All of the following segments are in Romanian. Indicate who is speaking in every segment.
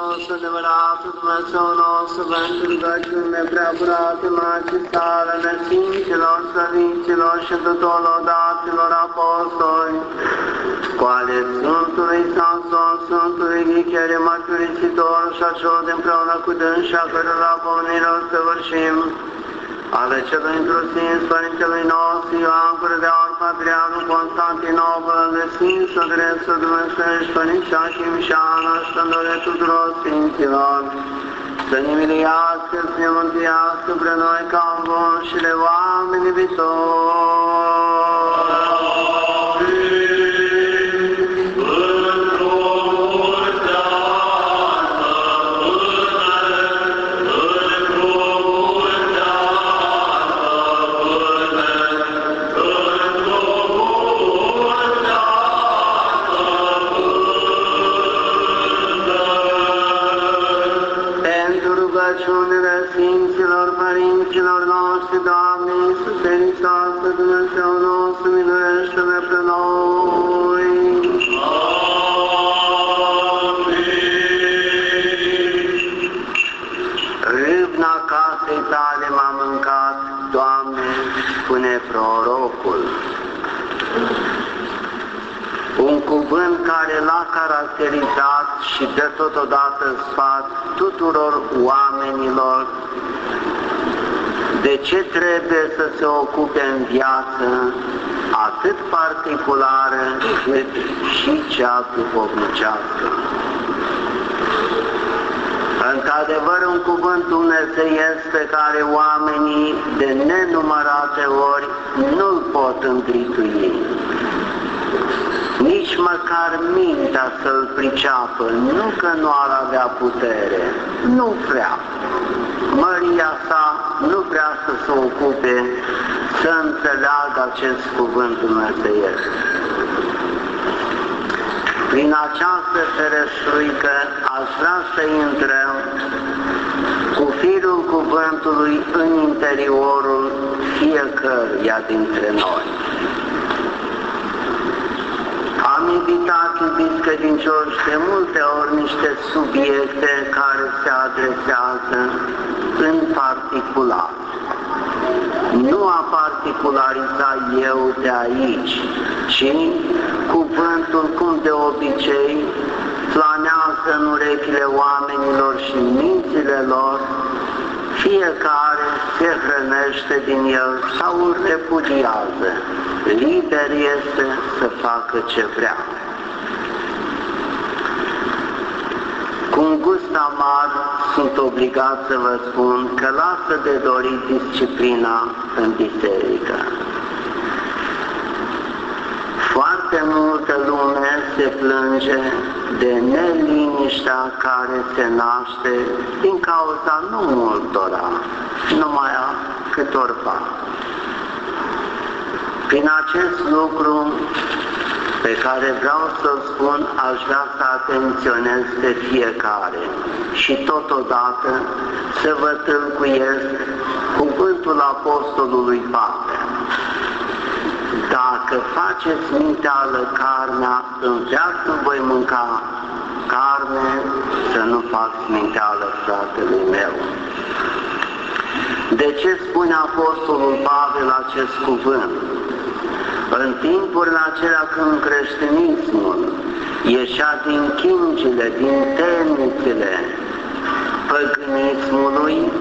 Speaker 1: nostru, adevăratul Dumnezeu nostru, pentru rugăciune prea curată, magistară, nefinților, săvinților și tuturor lăudaților apostoli, cu ale Sfântului Samson, Sfântului Nichere, mărturisitor și așa împreună cu dânsa, cărora pomnilor să vârșim, ale celui întrusin Părintelui nostru Ioan Gură de Aur, Patriarul Constantinopol, de Sfință Dreță Dumnezeiești, Părința și Mișana, și Tândore tuturor Sfinților, să ne miliască, să ne mântuiască pre noi ca un bun și de oameni viitori. Miluiește-ne pe noi. Râvna casei tale m-a mâncat, Doamne, spune prorocul. Un cuvânt care l-a caracterizat și dă totodată sfat tuturor oamenilor de ce trebuie să se ocupe în viață atât particulară cât și cea duhovnicească. Într-adevăr, un cuvânt dumnezeiesc pe care oamenii de nenumărate ori nu-l pot îndritui nici măcar mintea să-l priceapă, nu că nu ar avea putere, nu vrea. Măria sa nu vrea să se ocupe să înțeleagă acest cuvânt dumnezeiesc. Prin această ferestruică aș vrea să intrăm cu firul cuvântului în interiorul fiecăruia dintre noi. Am invitat, iubiți credincioși, de multe ori niște subiecte care se adresează în particular. Nu a particulariza eu de aici, ci cuvântul, cum de obicei, planează în urechile oamenilor și în mințile lor, fiecare se hrănește din el sau îl repudiază. Liber este să facă ce vrea. Cu un gust amar sunt obligat să vă spun că lasă de dorit disciplina în biserică. Foarte multă lume se plânge de neliniștea care se naște din cauza nu multora, numai a câtorva. Prin acest lucru pe care vreau să-l spun, aș vrea să atenționez pe fiecare și totodată să vă tâlcuiesc cuvântul Apostolului Pavel. Dacă faceți minteală carnea, în viață voi mânca carne, să nu fac minteală fratelui meu. De ce spune Apostolul Pavel acest cuvânt? În timpurile acelea când creștinismul ieșea din chingile, din temnițele păgânismului,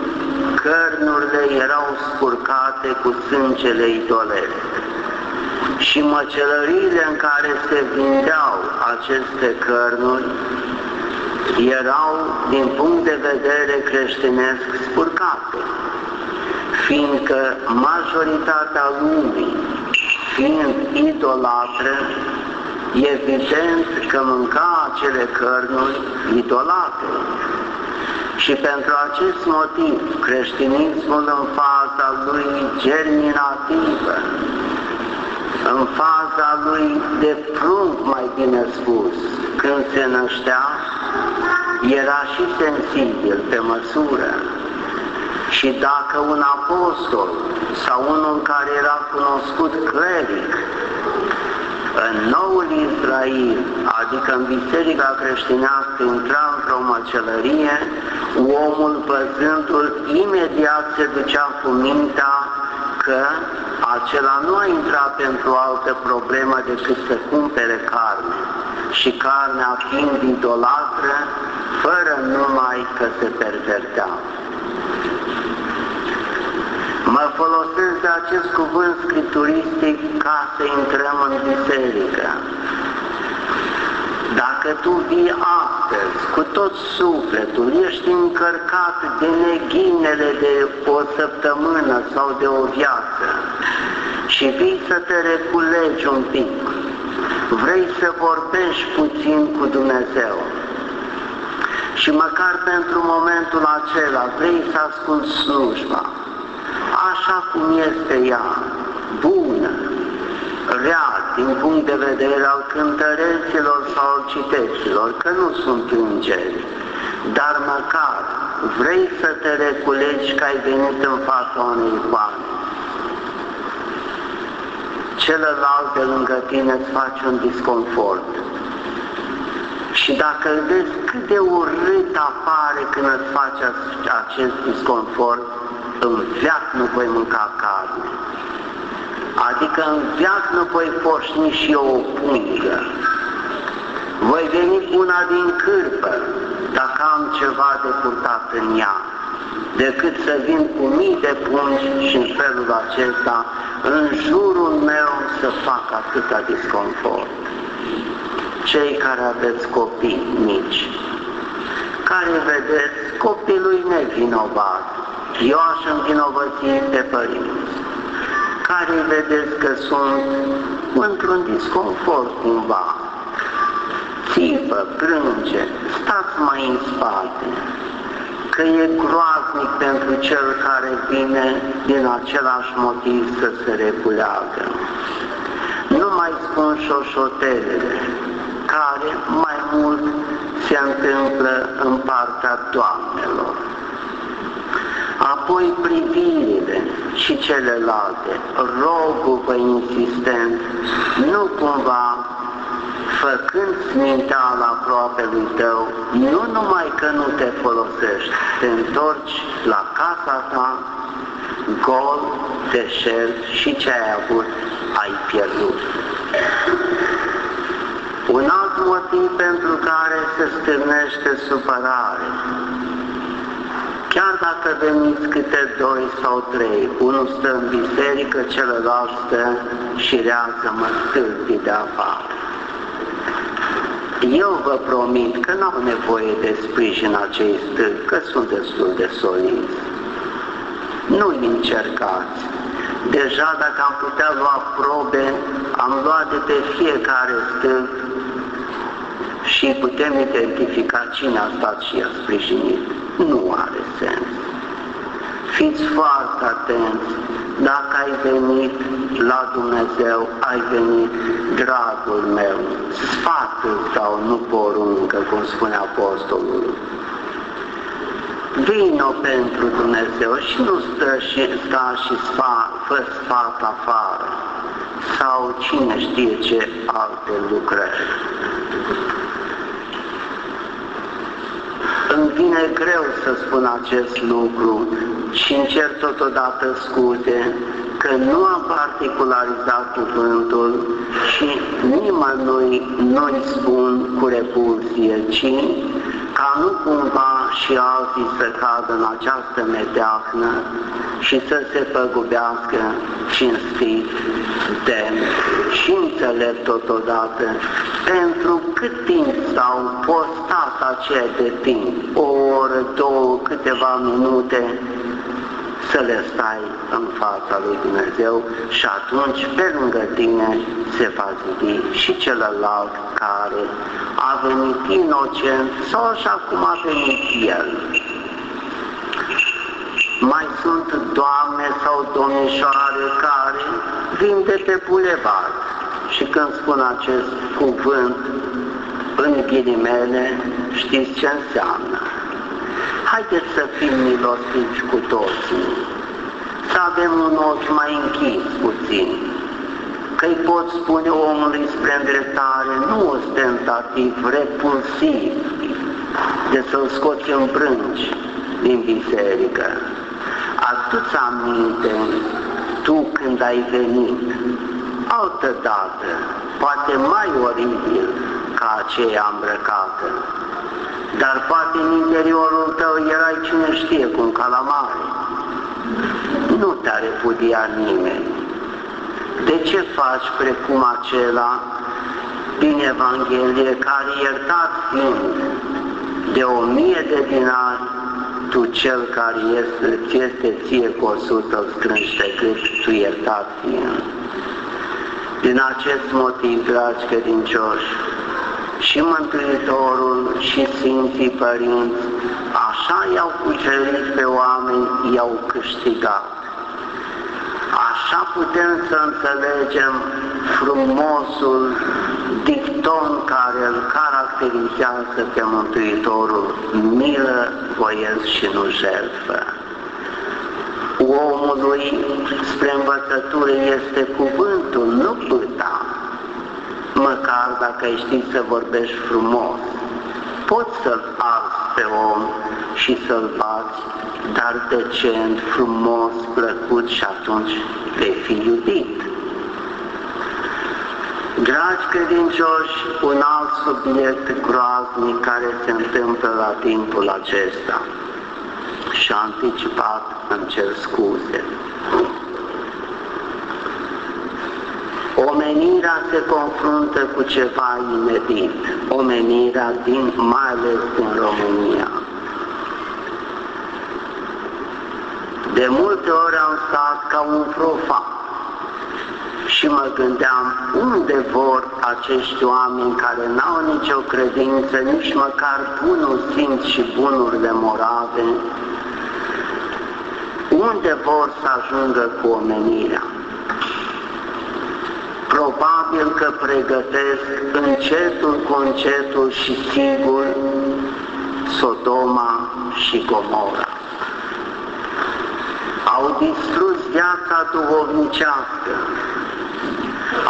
Speaker 1: cărnurile erau spurcate cu sângele idolesc. Și măcelăriile în care se vindeau aceste cărnuri erau, din punct de vedere creștinesc, spurcate, fiindcă majoritatea lumii, fiind idolatră, evident că mânca acele cărnuri idolatre. Și pentru acest motiv, creștinismul în faza lui germinativă, în faza lui de prunc, mai bine spus, când se năștea, era și sensibil pe măsură. Și dacă un apostol sau unul care era cunoscut cleric În noul Israel, adică în biserica creștinească, intra într-o măcelărie, omul păzându-l imediat se ducea cu mintea că acela nu a intrat pentru o altă problemă decât să cumpere carne și carnea fiind idolatră, fără numai că se pervertea. Mă folosesc de acest cuvânt scripturistic ca să intrăm în biserică. Dacă tu vii astăzi cu tot sufletul, ești încărcat de neghinele de o săptămână sau de o viață și vii să te reculegi un pic, vrei să vorbești puțin cu Dumnezeu. Și măcar pentru momentul acela vrei să asculti slujba, așa cum este ea, bună, rea, din punct de vedere al cântăreților sau al citeților, că nu sunt îngeri, dar măcar vrei să te reculegi că ai venit în fața unei icoane. Celălalt de lângă tine îți face un disconfort. Și dacă vezi cât de urât apare când îți face acest disconfort, în viață nu voi mânca carne. Adică în viață nu voi porșni și eu o pungă. Voi veni cu una din cârpă, dacă am ceva de purtat în ea, decât să vin cu mii de pungi și în felul acesta, în jurul meu să fac atâta disconfort. Cei care aveți copii mici, care vedeți copilul nevinovat, eu aș învinovăți pe părinți, care vedeți că sunt într-un disconfort cumva, țipă, plânge, stați mai în spate, că e groaznic pentru cel care vine din același motiv să se reculeagă. Nu mai spun șoșotelele, care mai mult se întâmplă în partea doamnelor apoi privirile și celelalte. Rogul-vă insistent, nu cumva făcând sminteala aproape lui tău, nu numai că nu te folosești, te întorci la casa ta, gol, deșert și ce ai avut, ai pierdut. Un alt motiv pentru care se stârnește supărare Chiar dacă veniți câte doi sau trei, unul stă în biserică, celălalt stă și rează-mă stâlpii de afară. Eu vă promit că nu au nevoie de sprijin acei stâlpi, că sunt destul de solizi. Nu-i încercați. Deja dacă am putea lua probe, am luat de pe fiecare stâlp și putem identifica cine a stat și a sprijinit nu are sens. Fiți foarte atenți, dacă ai venit la Dumnezeu, ai venit, dragul meu, sfatul sau nu poruncă, cum spune Apostolul. Vino pentru Dumnezeu și nu stă și sta și sfa, fă sfat afară sau cine știe ce alte lucrări. Îmi vine greu să spun acest lucru și încerc totodată scuze că nu am particularizat cuvântul și nimănui nu-i spun cu repulsie, ci ca nu cumva și alții să cadă în această medeahnă și să se păgubească cinstit, demn și înțelept totodată. Pentru cât timp s-au postat aceea de timp, o oră, două, câteva minute, să le stai în fața lui Dumnezeu și atunci pe lângă tine se va zidi și celălalt care a venit inocent sau așa cum a venit el. Mai sunt doamne sau domnișoare care vin de pe bulevard și când spun acest cuvânt în ghilimele, știți ce înseamnă haideți să fim milosivi cu toții, să avem un ochi mai închis puțin, că îi pot spune omului spre îndreptare, nu ostentativ, repulsiv, de să-l scoți în brânci din biserică. Adu-ți aminte, tu când ai venit, altă dată, poate mai oribil ca aceea îmbrăcată, dar poate în interiorul tău erai cine știe cum calamare. Nu te-a repudiat nimeni. De ce faci precum acela din Evanghelie care iertat fiind de o mie de dinari, tu cel care este, este ție cu o sută îl strângi pe cât tu iertat fiind. Din acest motiv, dragi credincioși, și Mântuitorul și Sfinții Părinți, așa i-au cucerit pe oameni, i-au câștigat. Așa putem să înțelegem frumosul dicton care îl caracterizează pe Mântuitorul, milă, voiesc și nu jertfă. Omului spre învățătură este cuvântul, nu pâta măcar dacă ai ști să vorbești frumos. Poți să-l arzi pe om și să-l bați, dar decent, frumos, plăcut și atunci vei fi iubit. Dragi credincioși, un alt subiect groaznic care se întâmplă la timpul acesta și anticipat în cer scuze. Omenirea se confruntă cu ceva inedit, omenirea din, mai ales din România. De multe ori am stat ca un profan și mă gândeam unde vor acești oameni care n-au nicio credință, nici măcar bunul simț și bunurile morale, unde vor să ajungă cu omenirea probabil că pregătesc încetul cu încetul și sigur Sodoma și Gomora. Au distrus viața duhovnicească,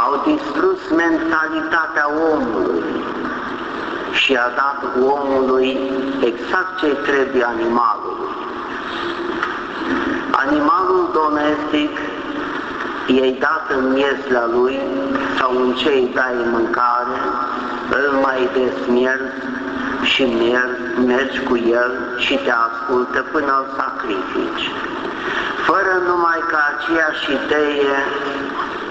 Speaker 1: au distrus mentalitatea omului și a dat omului exact ce trebuie animalului. Animalul domestic i-ai dat în miezla lui sau în ce îi dai mâncare, îl mai desmierzi și mergi cu el și te ascultă până îl sacrifici. Fără numai că aceeași idee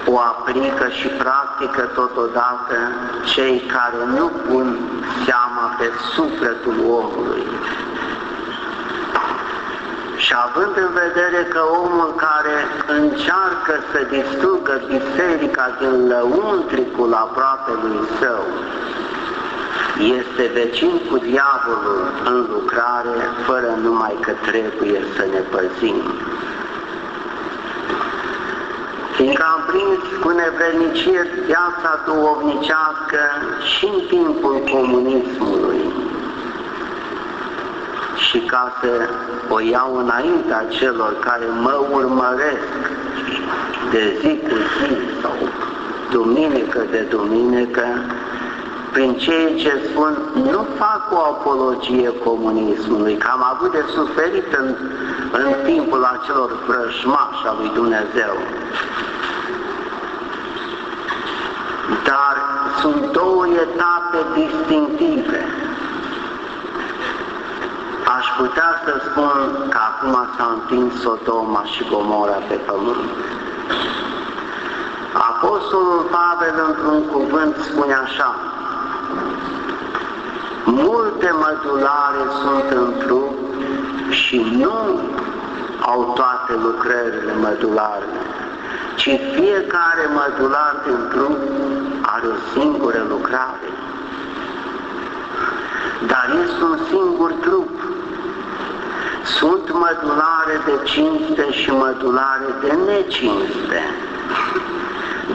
Speaker 1: o aplică și practică totodată cei care nu pun seama pe sufletul omului, și având în vedere că omul care încearcă să distrugă biserica din lăuntricul lui său, este vecin cu diavolul în lucrare, fără numai că trebuie să ne păzim. Fiindcă am prins cu nevrednicie viața duovnicească și în timpul comunismului, și ca să o iau înaintea celor care mă urmăresc de zi cu zi sau duminică de duminică, prin ceea ce spun, nu fac o apologie comunismului, că am avut de suferit în, în timpul acelor vrăjmași al lui Dumnezeu. Dar sunt două etape distinctive aș putea să spun că acum s-a întins Sodoma și Gomora pe pământ. Apostolul Pavel într-un cuvânt spune așa, multe mădulare sunt în trup și nu au toate lucrările mădulare, ci fiecare mădular din trup are o singură lucrare. Dar este un singur trup sunt mădulare de cinste și mădulare de necinste.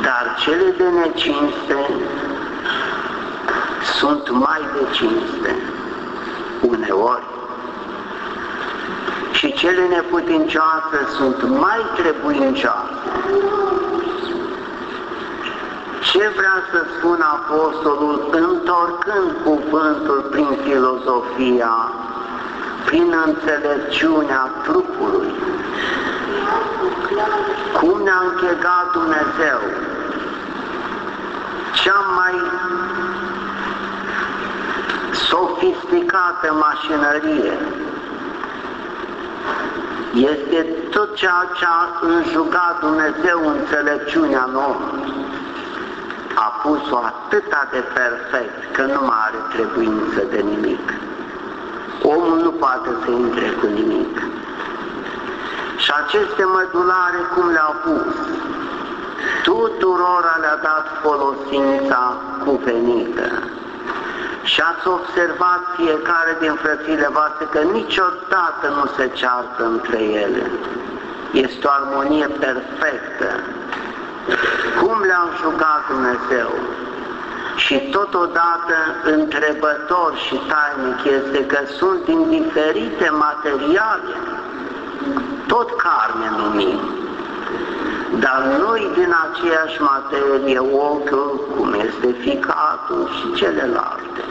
Speaker 1: Dar cele de necinste sunt mai de cinste, uneori. Și cele neputincioase sunt mai trebuincioase. Ce vrea să spun Apostolul întorcând cuvântul prin filozofia, prin înțelepciunea trupului? Cum ne-a închegat Dumnezeu? Cea mai sofisticată mașinărie este tot ceea ce a înjugat Dumnezeu înțelepciunea în om. A pus-o atâta de perfect că nu mai are trebuință de nimic. Omul nu poate să intre cu nimic. Și aceste mădulare cum le-au pus? Tuturora le-a dat folosința cuvenită. Și ați observat fiecare din frățile voastre că niciodată nu se ceartă între ele. Este o armonie perfectă. Cum le-a jucat Dumnezeu? Și totodată întrebător și tainic este că sunt din diferite materiale, tot carne numim, dar noi din aceeași materie, ochiul, cum este ficatul și celelalte.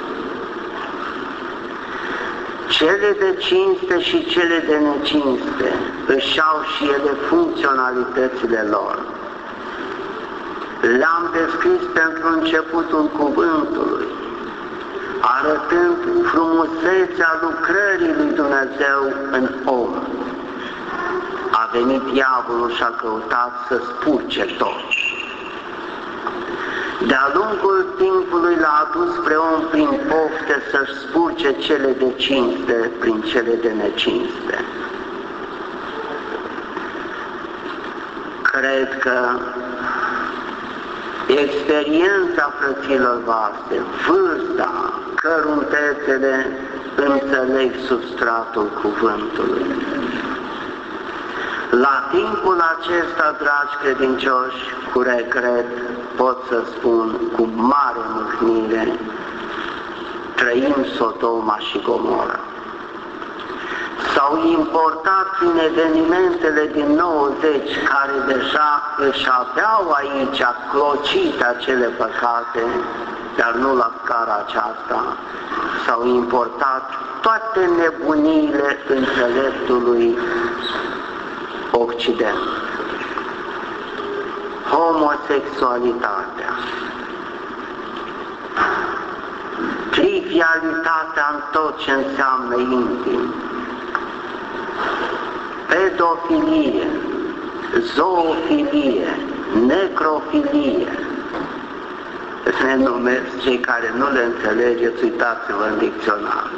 Speaker 1: Cele de cinste și cele de necinste își au și ele funcționalitățile lor. Le-am descris pentru începutul cuvântului, arătând frumusețea lucrării lui Dumnezeu în om. A venit diavolul și a căutat să spurce tot. De-a lungul timpului l-a adus spre om prin pofte să-și spurce cele de cinste prin cele de necinste. Cred că experiența frăților voastre, vârsta, căruntețele, înțeleg substratul cuvântului. La timpul acesta, dragi credincioși, cu regret, pot să spun cu mare mâhnire, trăim Sodoma și Gomora. S-au importat prin evenimentele din 90 care deja își aveau aici clocit acele păcate, dar nu la scara aceasta, s-au importat toate nebuniile înțeleptului Occident. Homosexualitatea, trivialitatea în tot ce înseamnă intim, pedofilie, zoofilie, necrofilie, se numesc cei care nu le înțelegeți, uitați-vă în dicționar.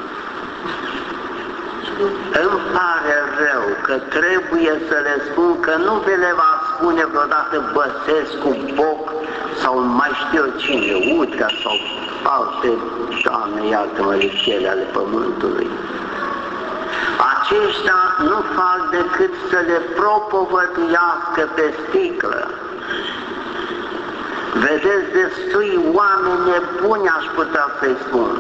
Speaker 1: Îmi pare rău că trebuie să le spun că nu vi le va spune vreodată Băsescu, Boc sau mai știu cine, Udea sau alte, Doamne, iartă-mă, ale pământului. Aceștia nu fac decât să le propovăduiască pe sticlă. Vedeți, destui oameni nebuni, aș putea să-i spun,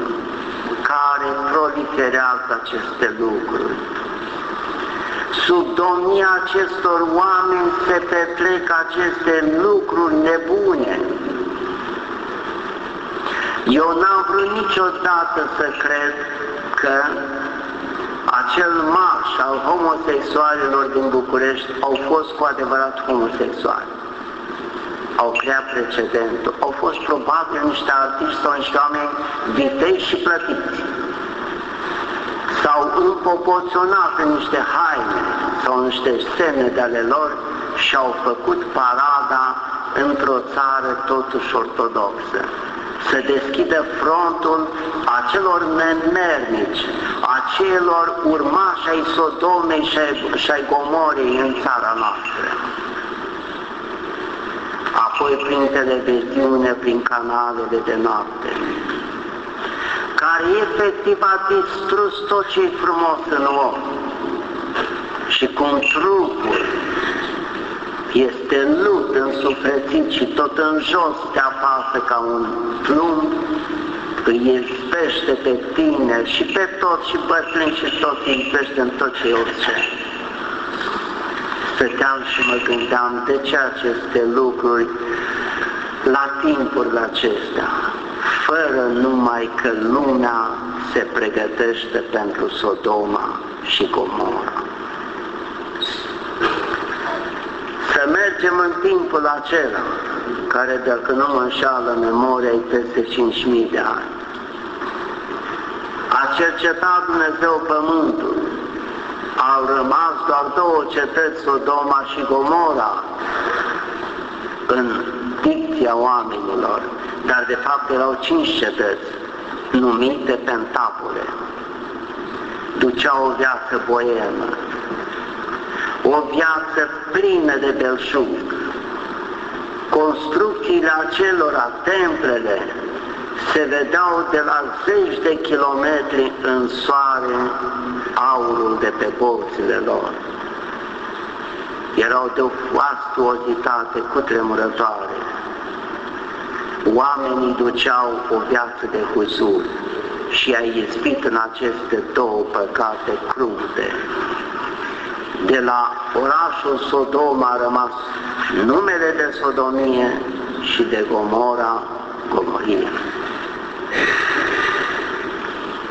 Speaker 1: care proliferează aceste lucruri. Sub domnia acestor oameni se petrec aceste lucruri nebune. Eu n-am vrut niciodată să cred că acel marș al homosexualilor din București au fost cu adevărat homosexuali. Au creat precedentul. Au fost probabil niște artiști sau niște oameni viteși și plătiți. S-au împopoționat în niște haine sau niște semne de ale lor și au făcut parada într-o țară totuși ortodoxă să deschidă frontul acelor nemernici, acelor urmași ai Sodomei și ai Gomorei în țara noastră. Apoi prin televiziune, prin canalele de noapte, care efectiv a distrus tot ce e frumos în om. Și cum trupul este lut, însuflețit și tot în jos te apasă ca un plumb, îi izbește pe tine și pe tot și bătrâni și tot îi izbește în tot ce e orice. Stăteam și mă gândeam de ce aceste lucruri la timpurile acestea, fără numai că lumea se pregătește pentru Sodoma și Gomora. Să mergem în timpul acela, care dacă nu mă înșală memoria e peste 5.000 de ani. A cercetat Dumnezeu pământul, au rămas doar două cetăți, Sodoma și Gomora, în dicția oamenilor, dar de fapt erau cinci cetăți, numite Pentapole. Duceau o viață boemă, o viață plină de belșug. Construcțiile acelora, templele, se vedeau de la zeci de kilometri în soare aurul de pe bolțile lor. Erau de o fastuozitate cutremurătoare. Oamenii duceau o viață de huzur și a izbit în aceste două păcate crude. De la orașul Sodoma a rămas numele de Sodomie și de Gomora, Gomorie.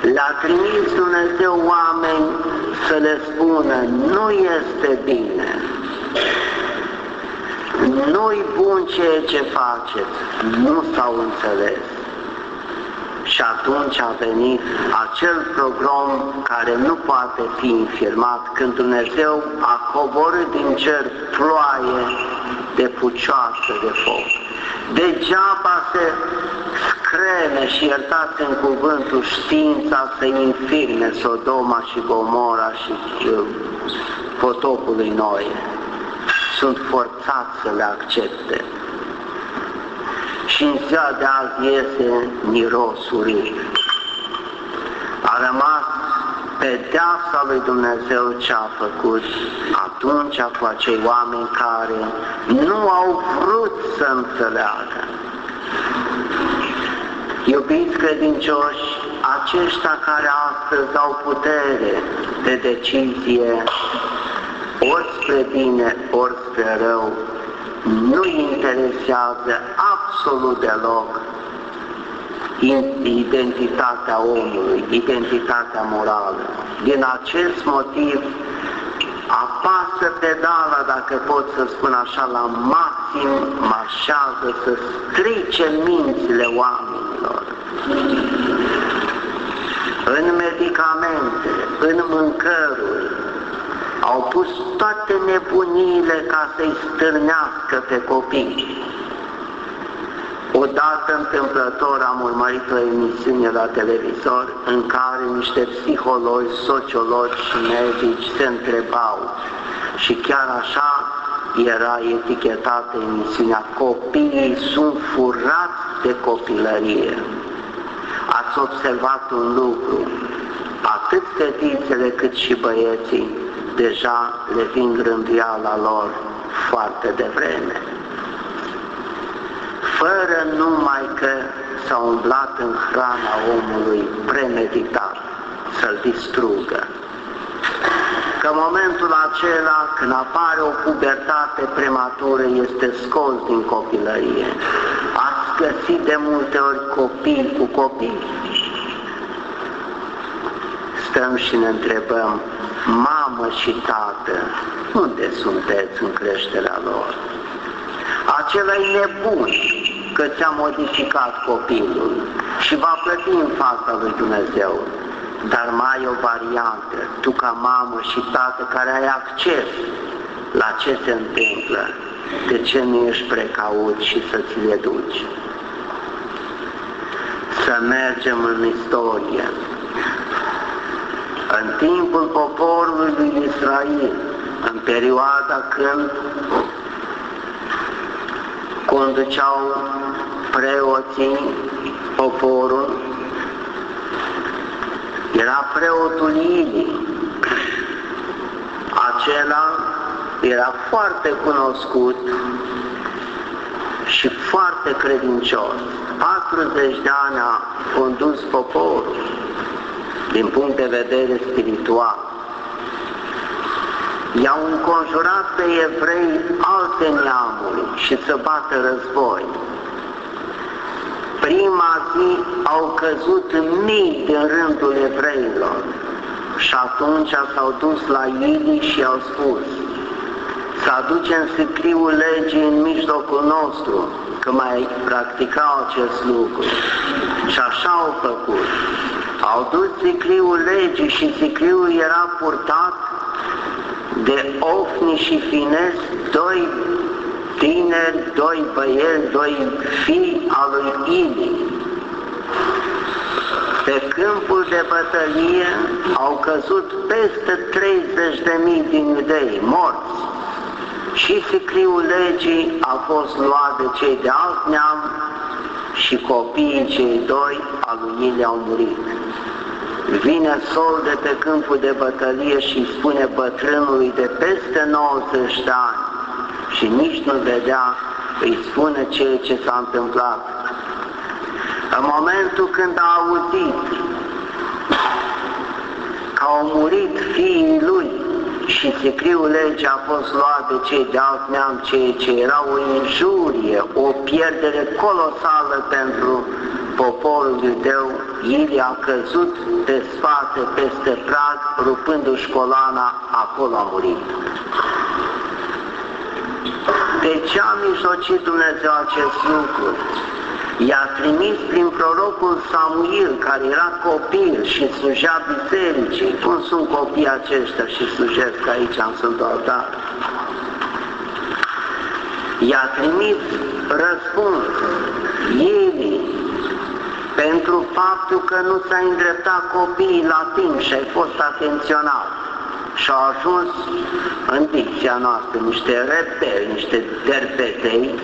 Speaker 1: Le-a trimis Dumnezeu oameni să le spună, nu este bine, nu-i bun ceea ce faceți, nu s-au înțeles. Și atunci a venit acel program care nu poate fi infirmat când Dumnezeu a coborât din cer ploaie de pucioasă de foc. Degeaba se screme și iertați în cuvântul știința să infirme Sodoma și Gomora și uh, potopului noi. Sunt forțați să le accepte. Și în ziua de azi iese mirosul A rămas pedeapsa lui Dumnezeu ce a făcut atunci cu acei oameni care nu au vrut să înțeleagă. Iubiți credincioși, aceștia care astăzi au putere de decizie, ori spre bine, ori spre rău, nu interesează absolut deloc identitatea omului, identitatea morală. Din acest motiv, apasă pedala, dacă pot să spun așa, la maxim marșează să strice mințile oamenilor. În medicamente, în mâncăruri, au pus toate nebuniile ca să-i stârnească pe copii. Odată întâmplător am urmărit o emisiune la televizor în care niște psihologi, sociologi și medici se întrebau. Și chiar așa era etichetată emisiunea Copiii sunt furați de copilărie. Ați observat un lucru, atât fetițele cât și băieții deja le vin grânduiala lor foarte devreme fără numai că s-a umblat în hrana omului premeditat să-l distrugă. Că momentul acela, când apare o pubertate prematură, este scos din copilărie. Ați găsit de multe ori copii cu copii. Stăm și ne întrebăm, mamă și tată, unde sunteți în creșterea lor? Acela e nebun că ți-a modificat copilul și va plăti în fața lui Dumnezeu. Dar mai e o variantă, tu ca mamă și tată care ai acces la ce se întâmplă, de ce nu ești precaut și să ți le duci? Să mergem în istorie. În timpul poporului lui Israel, în perioada când conduceau preoții poporul, era preotul Ilii. Acela era foarte cunoscut și foarte credincios. 40 de ani a condus poporul din punct de vedere spiritual i-au înconjurat pe evrei alte neamuri și să bată război. prima zi au căzut mii din rândul evreilor și atunci s-au dus la Ili și au spus să aducem sicriul legii în mijlocul nostru, că mai practicau acest lucru. Și așa au făcut. Au dus sicriul legii și sicriul era purtat de ofni și fines doi tineri, doi băieți, doi fii al lui Ili. Pe câmpul de bătălie au căzut peste 30.000 din iudei morți și sicriul legii a fost luat de cei de alt neam și copiii cei doi al lui Ili au murit. Vine sol de pe câmpul de bătălie și spune bătrânului de peste 90 de ani și nici nu vedea, îi spune ceea ce s-a întâmplat. În momentul când a auzit că au murit fiii lui și sicriul legii a fost luat de cei de alt neam, ceea ce era o injurie, o pierdere colosală pentru poporul iudeu, el a căzut pe spate peste prag, rupându-și colana, acolo a murit. De ce a mijlocit Dumnezeu acest lucru? I-a trimis prin prorocul Samuel, care era copil și slujea bisericii. Cum sunt copii aceștia și slujesc aici în Sfântul Altar? I-a trimis răspuns ei pentru faptul că nu s-a îndreptat copiii la timp și ai fost atenționat și au ajuns în dicția noastră niște reperi, niște derpetei,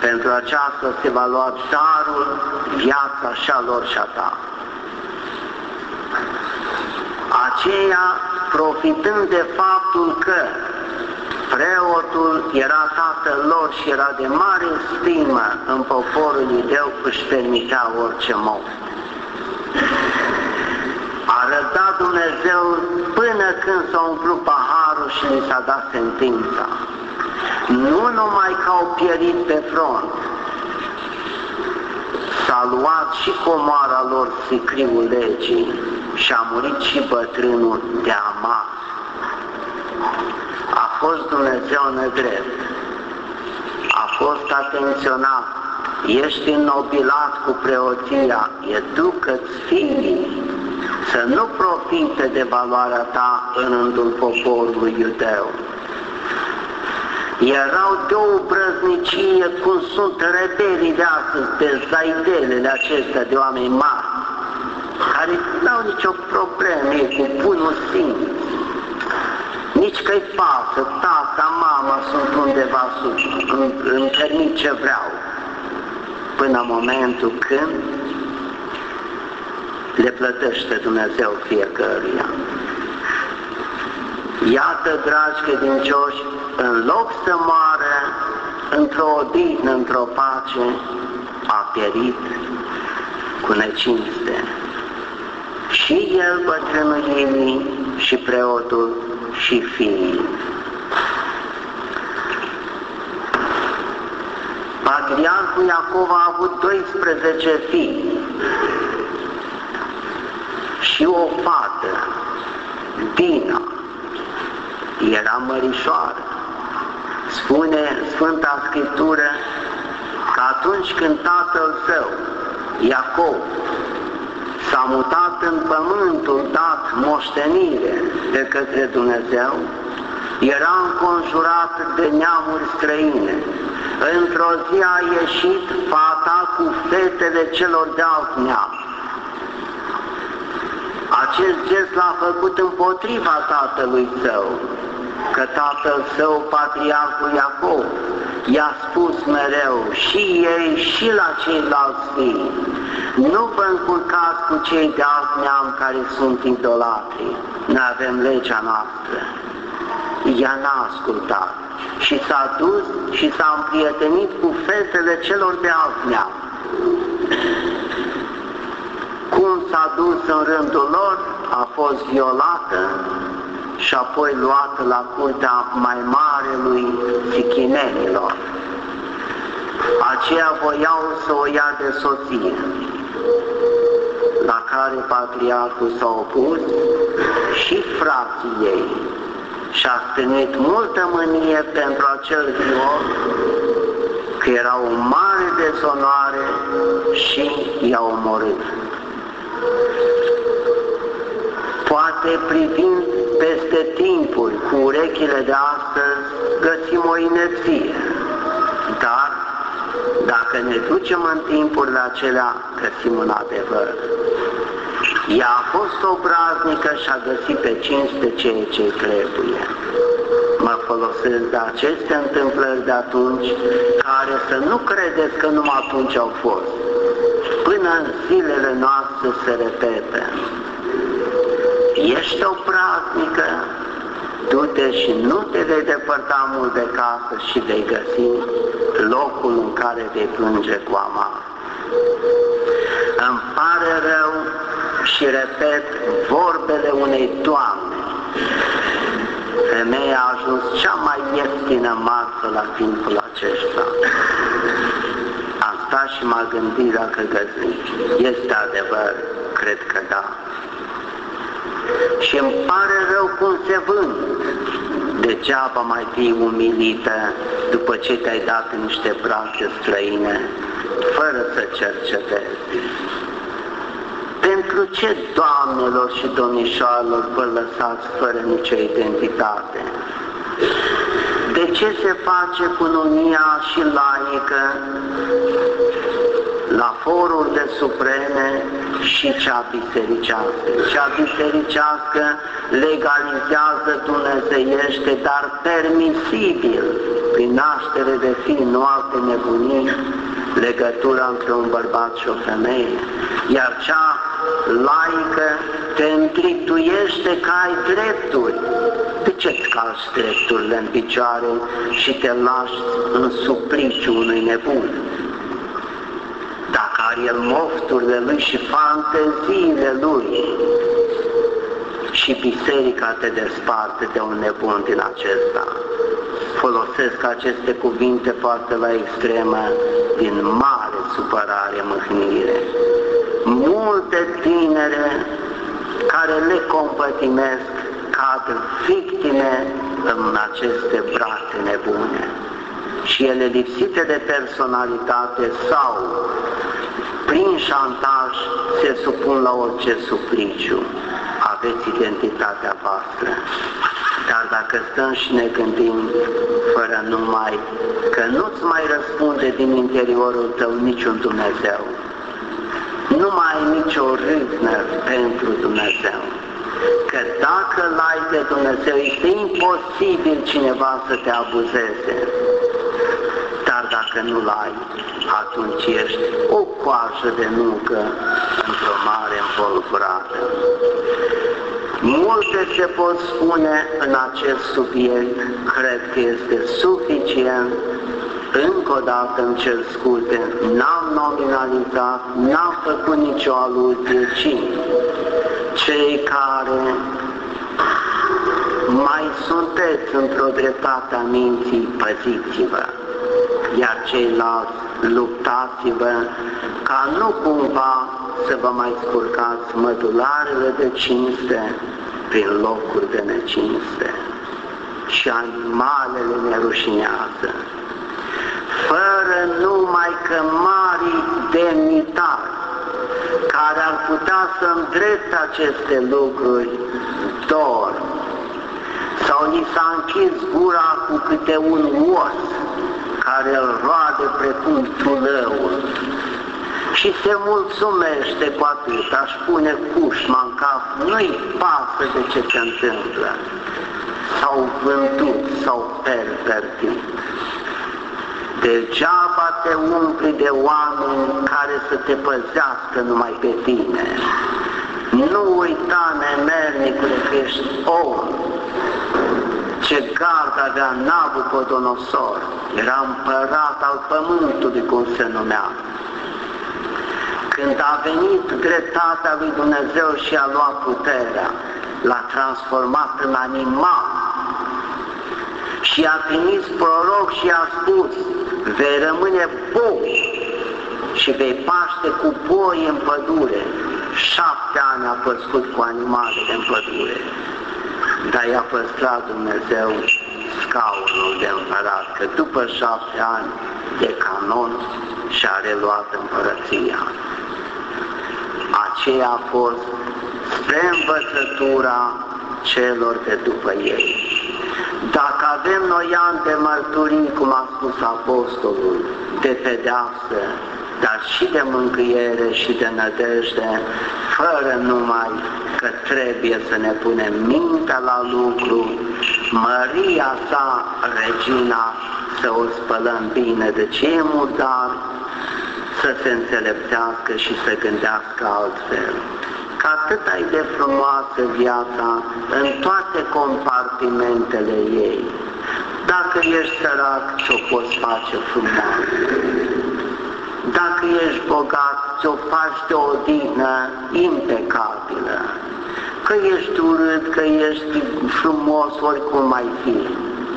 Speaker 1: pentru aceasta se va lua darul, viața și a lor și a ta. Aceea, profitând de faptul că preotul era tatăl lor și era de mare stimă în poporul iudeu, își permitea orice mod arătat Dumnezeu până când s-a umplut paharul și ni s-a dat sentința. Nu numai că au pierit pe front, s-a luat și comoara lor sicriul legii și a murit și bătrânul de amar. A fost Dumnezeu nedrept, a fost atenționat, ești înnobilat cu preoția, educă-ți fiii, să nu profite de valoarea ta în rândul poporului iudeu. Erau de o brăznicie cum sunt rebelii de astăzi, de zaidelele acestea de oameni mari, care nu au nicio problemă cu bunul simț. Nici că-i pasă, tata, mama sunt undeva sus, îmi, îmi permit ce vreau. Până în momentul când le plătește Dumnezeu fiecăruia. Iată, dragi credincioși, în loc să moară într-o odihnă, într-o pace, a pierit cu necinste. Și el, bătrânul inimii, și preotul, și fiii. Patriarhul Iacov a avut 12 fii, și o fată, Dina, era mărișoară. Spune Sfânta Scriptură că atunci când tatăl său, Iacov, s-a mutat în pământul dat moștenire de către Dumnezeu, era înconjurat de neamuri străine. Într-o zi a ieșit fata cu fetele celor de alt neam acest gest l-a făcut împotriva tatălui său, că tatăl său, patriarhul Iacov, i-a spus mereu și ei și la ceilalți fii, nu vă încurcați cu cei de alt neam care sunt idolatri, noi avem legea noastră. Ea n-a ascultat și s-a dus și s-a împrietenit cu fetele celor de alt neam cum s-a dus în rândul lor, a fost violată și apoi luată la curtea mai mare lui Sichinenilor. Aceia voiau să o ia de soție, la care patriarhul s-a opus și frații ei și a stănit multă mânie pentru acel viol, că era o mare dezonoare și i-a omorât. Poate privind peste timpul cu urechile de astăzi, găsim o inerție, dar dacă ne ducem în timpurile acelea, găsim un adevăr. Ea a fost obraznică și a găsit pe cinste ceea ce trebuie. Mă folosesc de aceste întâmplări de atunci, care să nu credeți că numai atunci au fost. Până în zilele noastre se repete. Ești o praznică, du-te și nu te vei depărta mult de casă și vei găsi locul în care vei plânge cu amar. Îmi pare rău și repet vorbele unei doamne. Femeia a ajuns cea mai ieftină marfă la timpul acesta. Am stat și m-a gândit dacă găsi. Este adevăr? Cred că da. Și îmi pare rău cum se vând. Degeaba mai fi umilită după ce te-ai dat în niște brațe străine, fără să cercetezi. Pentru ce, doamnelor și domnișoarelor, vă lăsați fără nicio identitate? De ce se face cununia și laică la forurile supreme și cea bisericească? Cea bisericească legalizează dumnezeiește, dar permisibil, prin naștere de fi, nu alte nebunii, legătura între un bărbat și o femeie, iar cea laică te întrituiește că ai drepturi. De ce îți calci drepturile în picioare și te lași în supliciu unui nebun? Dacă are el mofturile lui și fanteziile lui, și biserica te desparte de un nebun din acesta. Folosesc aceste cuvinte poate la extremă din mare supărare, mâhnire. Multe tinere care le compătimesc cad victime în aceste brațe nebune și ele lipsite de personalitate sau prin șantaj se supun la orice supliciu aveți identitatea voastră. Dar dacă stăm și ne gândim fără numai că nu-ți mai răspunde din interiorul tău niciun Dumnezeu, nu mai ai nicio râvnă pentru Dumnezeu. Că dacă l-ai de Dumnezeu, este imposibil cineva să te abuzeze. Dar dacă nu-l ai, atunci ești o coajă de nucă într-o mare învolburată. Multe se pot spune în acest subiect, cred că este suficient. Încă o dată îmi cer scuze, n-am nominalizat, n-am făcut nicio aluzie, ci cei care mai sunteți într-o dreptate a minții, păziți-vă, iar ceilalți luptați-vă ca nu cumva să vă mai spurcați mădularele de cinste prin locuri de necinste și animalele ne rușinează, fără numai că mari demnitari care ar putea să îndrepte aceste lucruri dor. Sau ni s-a închis gura cu câte un os care îl roade precum tulăul și se mulțumește cu atât, aș pune cușma în cap, nu-i pasă de ce se întâmplă. S-au vândut, s-au pervertit. Degeaba te umpli de oameni care să te păzească numai pe tine. Nu uita, nemernicule, că ești om. Ce gard avea Nabucodonosor, era împărat al pământului, cum se numea. Când a venit dreptatea lui Dumnezeu și a luat puterea, l-a transformat în animal Și a trimis proroc și a spus, vei rămâne bou și vei paște cu boi în pădure. Șapte ani a păscut cu animalele în pădure, dar i-a păstrat Dumnezeu scaunul de împărat, că după șapte ani de canon și-a reluat împărăția. Aceea a fost spre învățătura celor de după ei. Dacă avem noi ani de mărturii, cum a spus Apostolul, de pedeapsă, dar și de mângâiere și de nădejde, fără numai că trebuie să ne punem mintea la lucru, Maria sa, Regina, să o spălăm bine de ce e murdar, să se înțelepțească și să gândească altfel. Că atât ai de frumoasă viața în toate compartimentele ei. Dacă ești sărac, ce-o poți face frumos. Dacă ești bogat, ți-o faci de o odihnă impecabilă. Că ești urât, că ești frumos, oricum mai fi.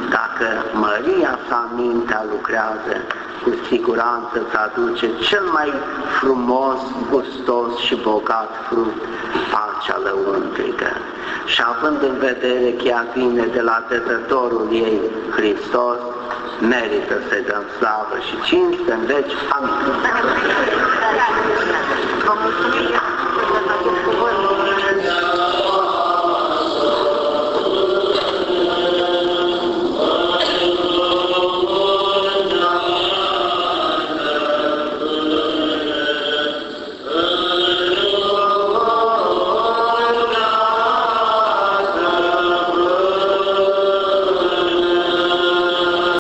Speaker 1: Dacă Maria sa mintea lucrează, cu siguranță îți aduce cel mai frumos, gustos și bogat fruct, pacea lăuntrică. Și având în vedere că ea vine de la Dătătorul ei, Hristos, merită să-i dăm slavă și cinste în veci. Amin. Vă mulțumim.